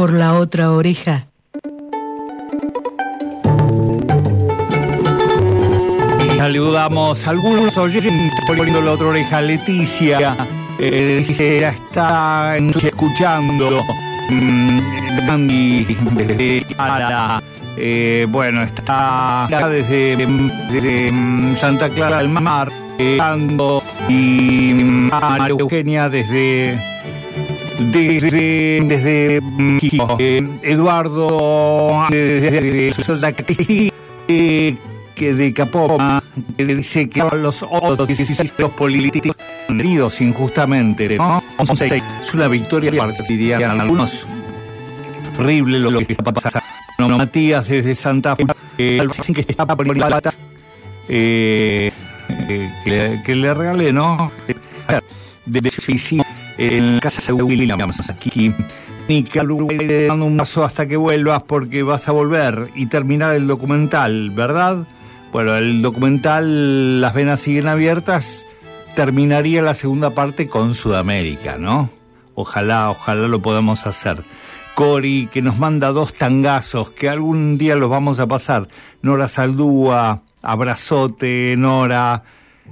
por la otra oreja. Saludamos a algunos oyentes poniendo la otra oreja. Leticia eh, está escuchando. Mm, Gandhi desde eh, bueno, está desde, desde, mm, Santa Clara del Mar, eh, y María Eugenia desde desde desde mm, eh, Eduardo desde, eh, que de Capoma que dice que los otros 16 los políticos heridos injustamente ¿no? es una victoria partidaria algunos. Horrible lo que está pasando. No, Matías desde Santa Fe eh, que está poniendo eh, eh, que, le, que le regalé no de suicidio en casa de Williams aquí ni que dando un paso hasta que vuelvas porque vas a volver y terminar el documental, ¿verdad? Bueno, el documental Las venas siguen abiertas terminaría la segunda parte con Sudamérica, ¿no? Ojalá, ojalá lo podamos hacer. Cori, que nos manda dos tangazos, que algún día los vamos a pasar. Nora Saldúa, abrazote, Nora.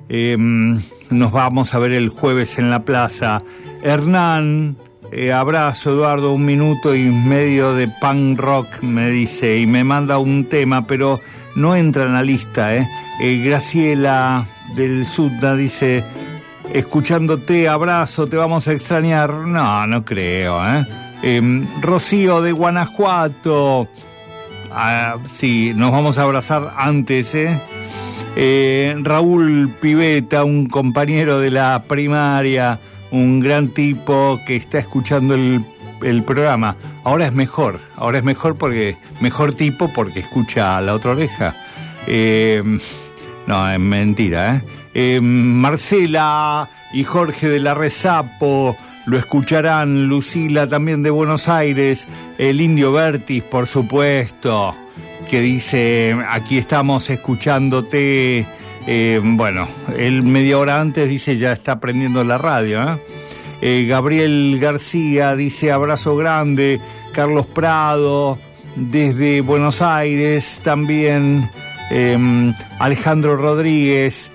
Em, nos vamos a ver el jueves en la plaza. Hernán, eh, abrazo Eduardo, un minuto y medio de punk rock, me dice, y me manda un tema, pero no entra en la lista, ¿eh? eh Graciela del Sudna dice, escuchándote, abrazo, te vamos a extrañar. No, no creo, ¿eh? Em, Rocío de Guanajuato, ah, sí, nos vamos a abrazar antes, ¿eh? ¿eh? Raúl Piveta, un compañero de la primaria, un gran tipo que está escuchando el, el programa. Ahora es mejor, ahora es mejor porque, mejor tipo porque escucha a la otra oreja. Eh, no, es mentira, ¿eh? ¿eh? Marcela y Jorge de la Resapo, lo escucharán Lucila también de Buenos Aires, el Indio Vertis, por supuesto, que dice, aquí estamos escuchándote eh, bueno, él media hora antes dice ya está prendiendo la radio. ¿eh? Eh, Gabriel García dice abrazo grande. Carlos Prado desde Buenos Aires también. Em, Alejandro Rodríguez.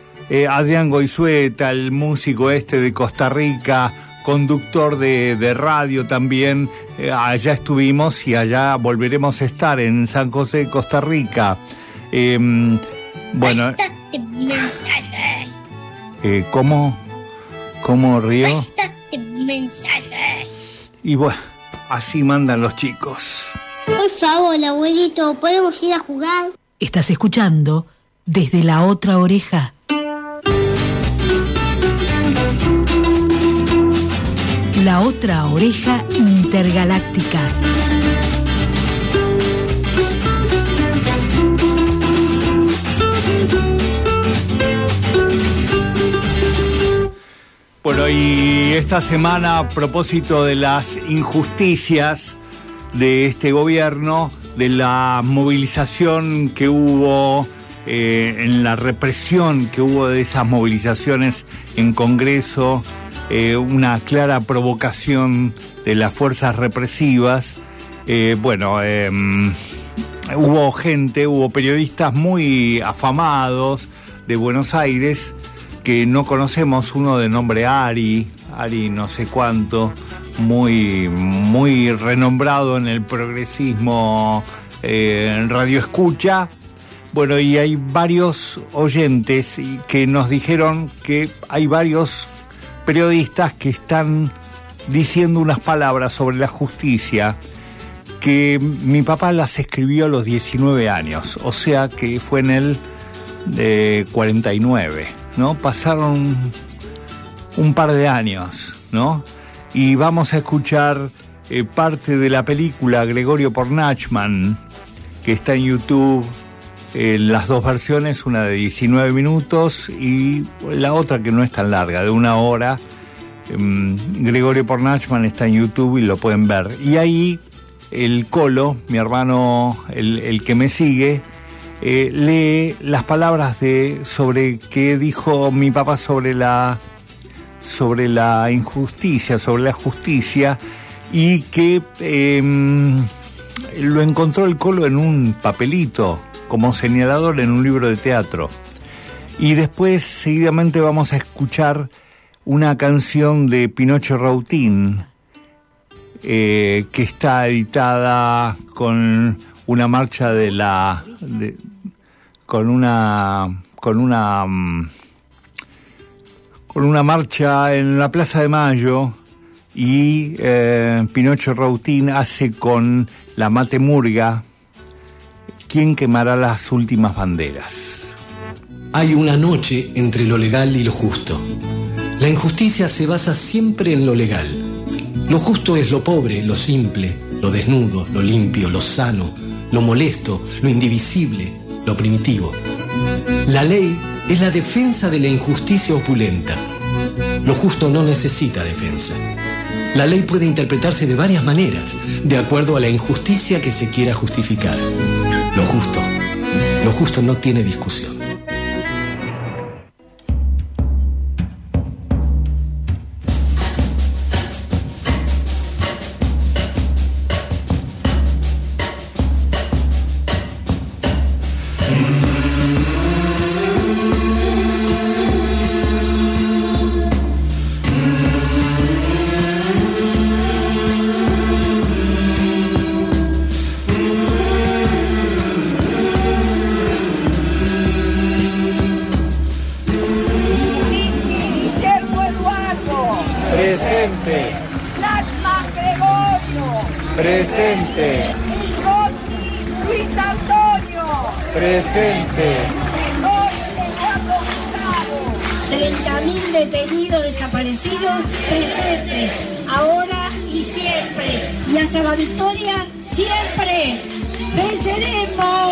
Adrián Goizueta, el músico este de Costa Rica, conductor de, de radio también. allá estuvimos y allá volveremos a estar en San José, Costa Rica. Em, bueno. Mensajes. Eh, ¿Cómo? ¿Cómo río? mensajes. Y bueno, así mandan los chicos. Por favor, abuelito, ¿podemos ir a jugar? Estás escuchando desde la otra oreja. La otra oreja intergaláctica. Bueno, y esta semana a propósito de las injusticias de este gobierno, de la movilización que hubo, eh, en la represión que hubo de esas movilizaciones en Congreso, eh, una clara provocación de las fuerzas represivas. Eh, bueno, em, hubo gente, hubo periodistas muy afamados de Buenos Aires que no conocemos, uno de nombre Ari, Ari no sé cuánto, muy, muy renombrado en el progresismo eh, en radio escucha. Bueno, y hay varios oyentes que nos dijeron que hay varios periodistas que están diciendo unas palabras sobre la justicia que mi papá las escribió a los 19 años, o sea que fue en el de 49. ¿No? Pasaron un par de años, ¿no? Y vamos a escuchar eh, parte de la película Gregorio Pornachman, que está en YouTube, en las dos versiones, una de 19 minutos y la otra que no es tan larga, de una hora. Em, Gregorio Pornachman está en YouTube y lo pueden ver. Y ahí el Colo, mi hermano, el, el que me sigue, eh, lee las palabras de sobre qué dijo mi papá sobre la sobre la injusticia, sobre la justicia y que em, lo encontró el Colo en un papelito como señalador en un libro de teatro. Y después seguidamente vamos a escuchar una canción de Pinocho Rautín eh, que está editada con una marcha de la con una con una mm, con una marcha en la Plaza de Mayo y eh, Pinocho Rautín hace con la Mate Murga ¿Quién quemará las últimas banderas? Hay una noche entre lo legal y lo justo. La injusticia se basa siempre en lo legal. Lo justo es lo pobre, lo simple, lo desnudo, lo limpio, lo sano, lo molesto, lo indivisible, lo primitivo. La ley es la defensa de la injusticia opulenta. Lo justo no necesita defensa. La ley puede interpretarse de varias maneras, de acuerdo a la injusticia que se quiera justificar. Lo justo, lo justo no tiene discusión. anymore.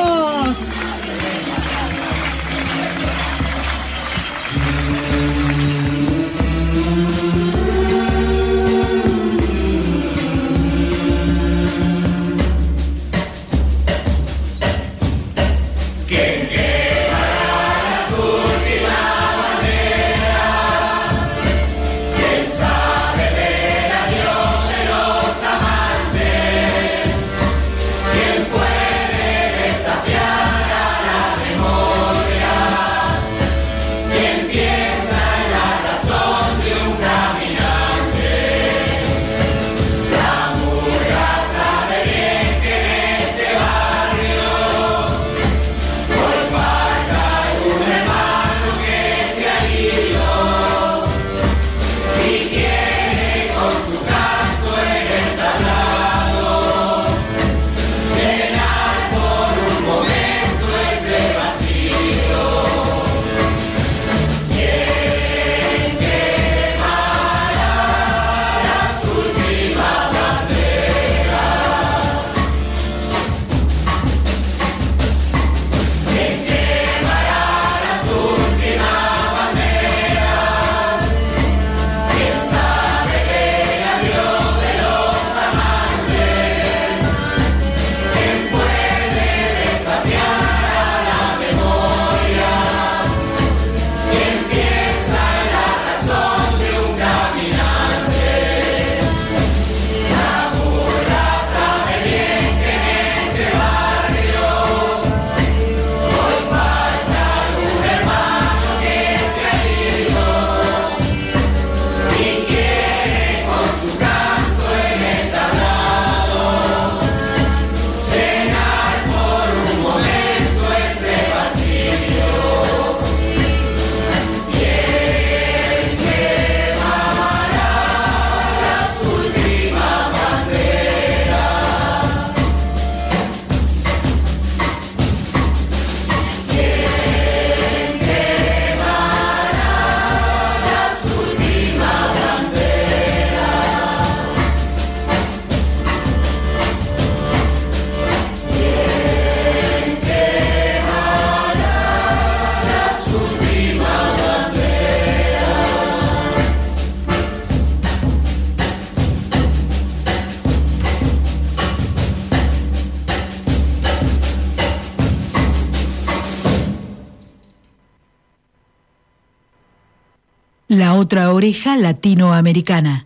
La otra oreja latinoamericana.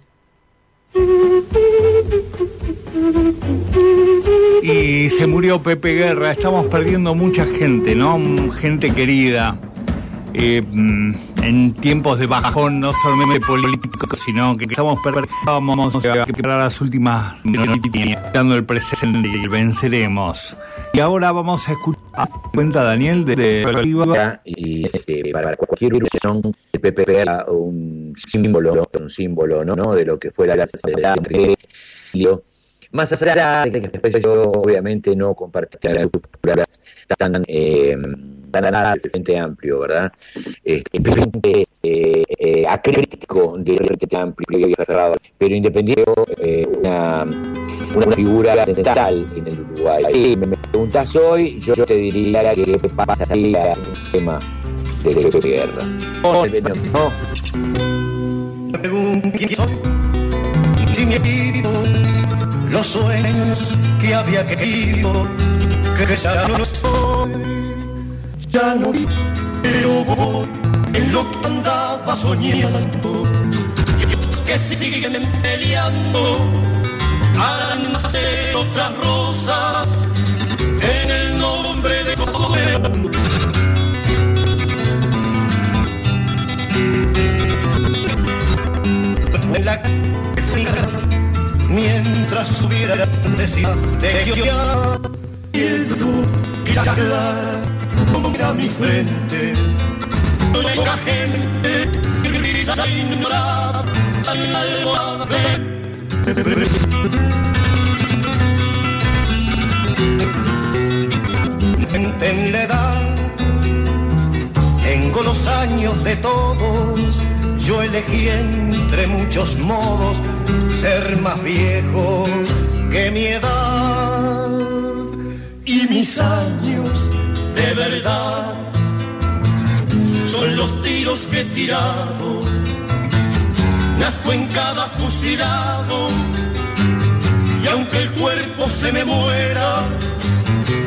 Y se murió Pepe Guerra, estamos perdiendo mucha gente, ¿no? Gente querida. Eh, mm, en tiempos de bajón, no solamente políticos, sino que estamos vamos a quebrar las últimas dando el presente y venceremos. Y ahora vamos a escuchar cuenta Daniel de, de y este, para cualquier son el PPP era un símbolo, un símbolo, ¿no? de lo que fue la más allá de que yo obviamente no compartía la cultura tan eh, tan frente amplio, ¿verdad? Este, eh, eh, acrítico del frente amplio y cerrado, pero independiente eh, una, una figura central en el Uruguay. Y me preguntas hoy, yo te diría que pasaría el tema de la guerra. Si me los sueños que había querido, que ya no estoy, ya no pero en lo que andaba soñando, que siguen peleando, harán nacer otras rosas en el nombre de Dios. la mientras hubiera necesidad de llorar y el mira mi frente. La gente grisa ignorada al almohada en la edad tengo los años de todos. Yo elegí entre muchos modos ser más viejo que mi edad y mis años de verdad son los tiros que he tirado. Nazco en cada fusilado y aunque el cuerpo se me muera,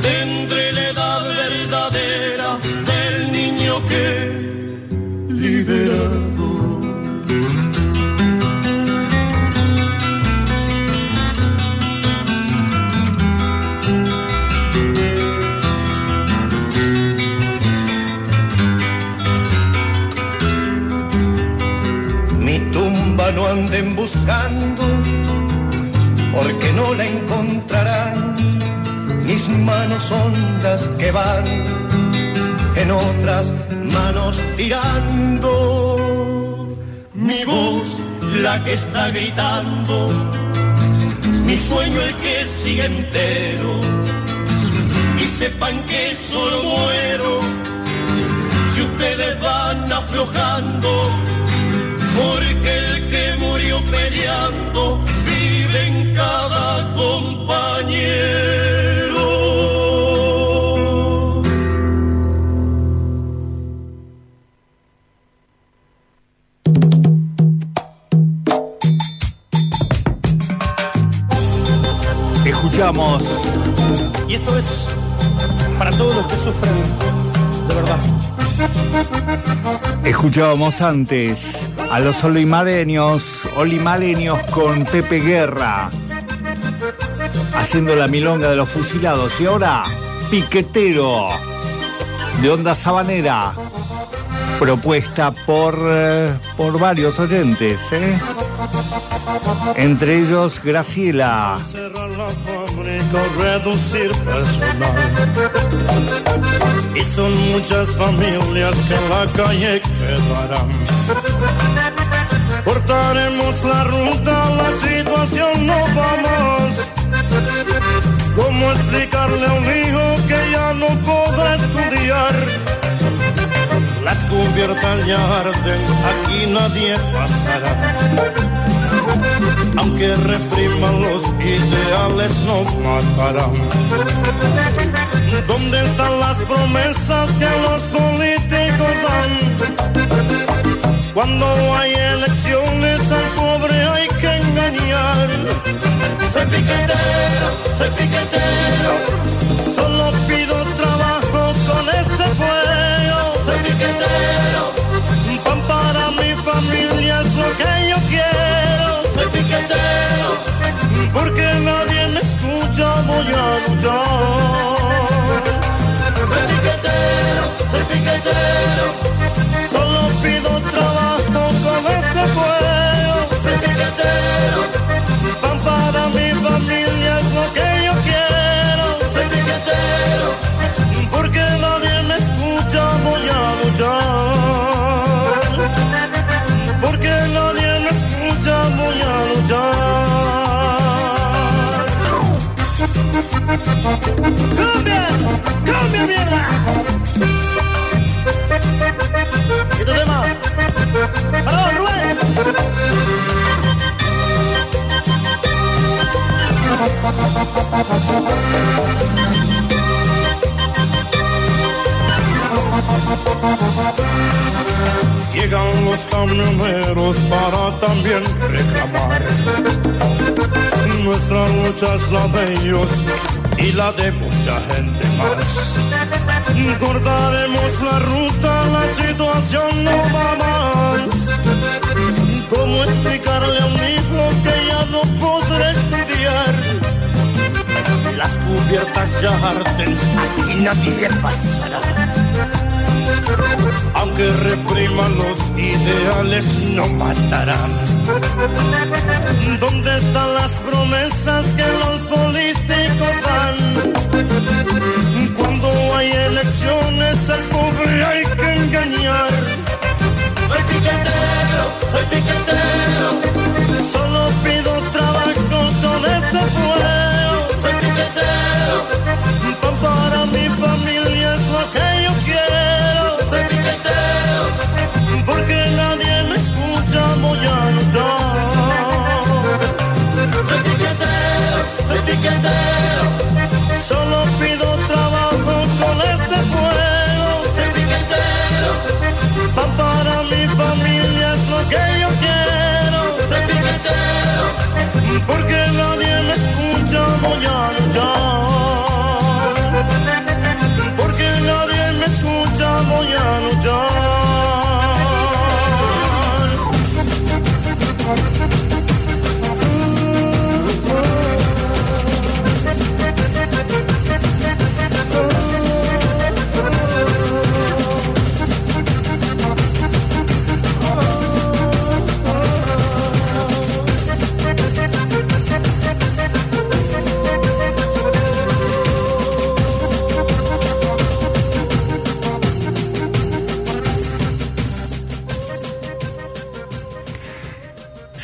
tendré la edad verdadera buscando, porque no la encontrarán. Mis manos son las que van en otras manos tirando. Mi voz la que está gritando, mi sueño el que sigue entero. Y sepan que solo muero si ustedes van aflojando peleando vive en cada compañero. Escuchamos. Y esto es para todos los que sufren de verdad. Escuchábamos antes a los olimareños, olimareños con Pepe Guerra, haciendo la milonga de los fusilados. Y ahora, Piquetero, de Onda Sabanera, propuesta por, eh, por varios oyentes, ¿eh? entre ellos Graciela. reducir personal. Y son muchas familias que en la calle quedarán. Cortaremos la ruta, la situación no vamos. ¿Cómo explicarle a un hijo que ya no podrá estudiar? Las cubiertas ya arden, aquí nadie pasará aunque repriman los ideales no matarán. ¿Dónde están las promesas que los políticos dan? Cuando hay elecciones al pobre hay que engañar. Soy piquetero, soy piquetero, solo pido trabajo con este fuego. Soy piquetero, pan para mi familia es lo que yo quiero soy piquetero, porque nadie me luchar. Soy piquetero, soy piquetero, luchar. ¡Cambia! ¡Cambia, mierda! ¿Y tu tema? ¡Aló, Rubén! Llegan los camioneros para también reclamar. Nuestra lucha es la de ellos y la de mucha gente más. Cortaremos la ruta, la situación no va más. ¿Cómo explicarle a un hijo que ya no podrá estudiar? Las cubiertas ya arden, aquí nadie pasará. Aunque repriman los ideales, no matarán. ¿Dónde están las promesas que los al pobre hay que engañar. Soy piquetero, soy piquetero,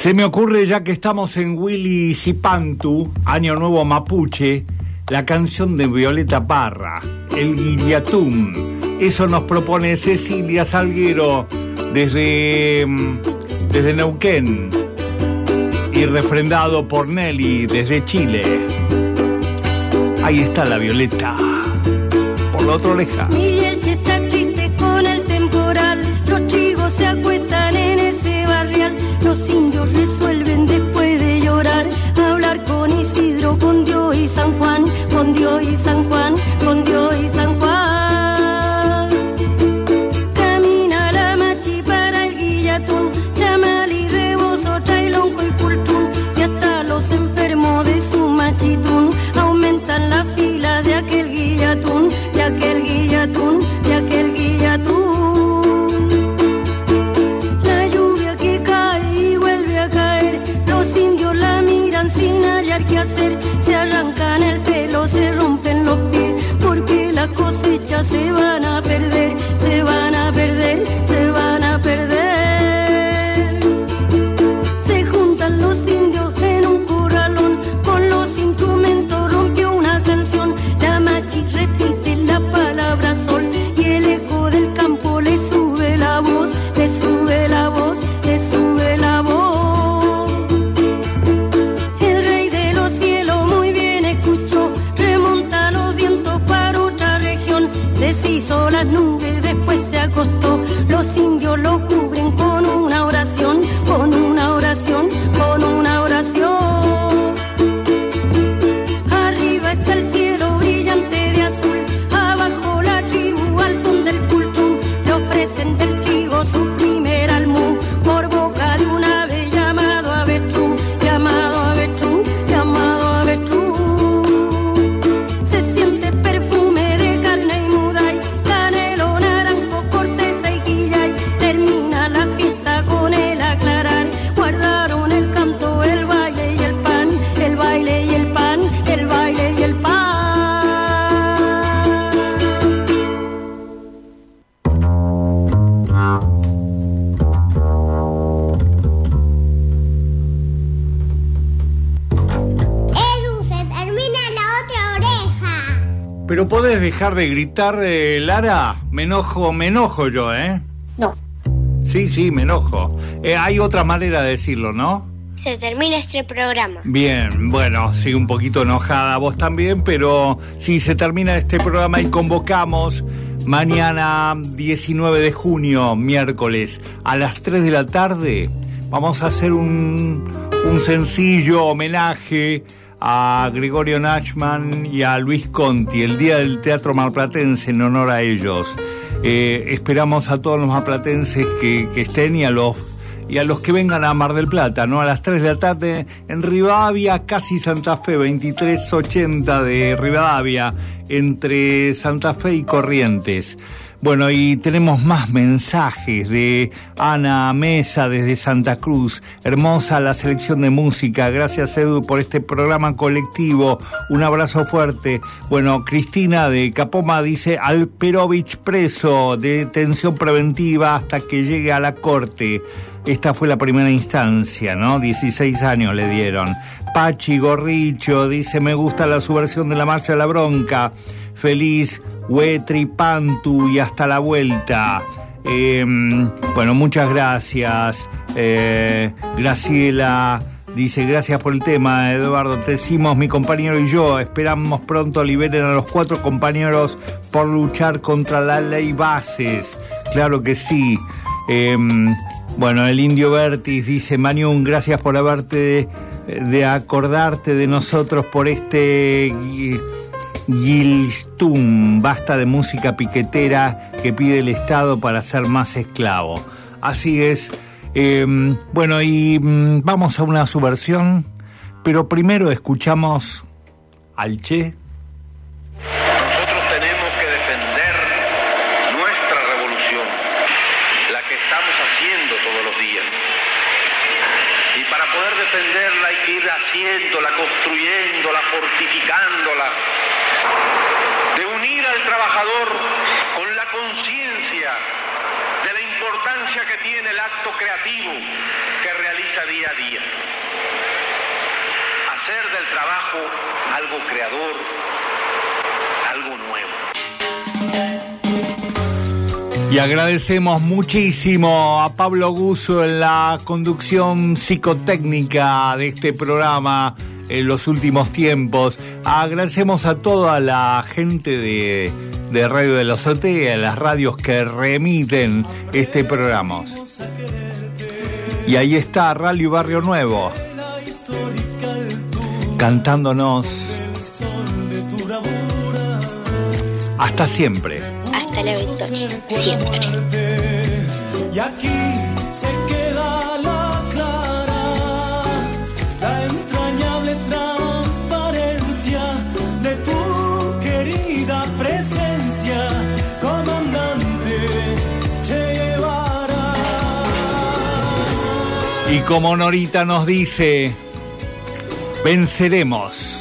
Se me ocurre, ya que estamos en Willy Zipantu, Año Nuevo Mapuche, la canción de Violeta Parra, El Guiriatum. Eso nos propone Cecilia Salguero desde, mm, desde Neuquén y refrendado por Nelly desde Chile. Ahí está la Violeta, por la otra oreja. Los indios resuelven después Pero podés dejar de gritar, eh, Lara. Me enojo, me enojo yo, ¿eh? No. Sí, sí, me enojo. Eh, hay otra manera de decirlo, ¿no? Se termina este programa. Bien, bueno, sí, un poquito enojada vos también, pero sí, se termina este programa y convocamos mañana 19 de junio, miércoles, a las 3 de la tarde. Vamos a hacer un, un sencillo homenaje a Gregorio Nachman y a Luis Conti, el Día del Teatro Marplatense en honor a ellos. Eh, esperamos a todos los marplatenses que, que estén y a los y a los que vengan a Mar del Plata, ¿no? A las 3 de la tarde en Rivadavia, casi Santa Fe, 2380 de Rivadavia, entre Santa Fe y Corrientes. Bueno, y tenemos más mensajes de Ana Mesa desde Santa Cruz. Hermosa la selección de música. Gracias, Edu, por este programa colectivo. Un abrazo fuerte. Bueno, Cristina de Capoma dice Alperovich preso, detención preventiva hasta que llegue a la corte. Esta fue la primera instancia, ¿no? 16 años le dieron. Pachi Gorricho dice, me gusta la subversión de la marcha de la bronca. Feliz, Huetri, Pantu y hasta la vuelta. Eh, bueno, muchas gracias. Eh, Graciela dice, gracias por el tema, Eduardo. Te decimos, mi compañero y yo, esperamos pronto liberen a los cuatro compañeros por luchar contra la ley bases. Claro que sí. Eh, bueno, el indio Vertis dice, Manión, gracias por haberte de acordarte de nosotros por este Gilstum, basta de música piquetera que pide el Estado para ser más esclavo. Así es. Eh, bueno, y mm, vamos a una subversión, pero primero escuchamos al Che. Nosotros tenemos que defender nuestra revolución, la que estamos haciendo todos los días. Y para poder defenderla hay que ir haciéndola, construyéndola, fortificándola, de unir al trabajador con la conciencia de la importancia que tiene el que realiza día a día. Hacer del trabajo algo creador, algo nuevo. Y agradecemos muchísimo a Pablo Guso en la conducción psicotécnica de este programa en los últimos tiempos. Agradecemos a toda la gente de, de Radio de la Azotea, las radios que remiten este programa. Y ahí está Radio Barrio Nuevo, cantándonos hasta siempre. Hasta la victoria. Siempre. Y aquí como Norita nos dice, venceremos.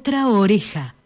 Otra oreja.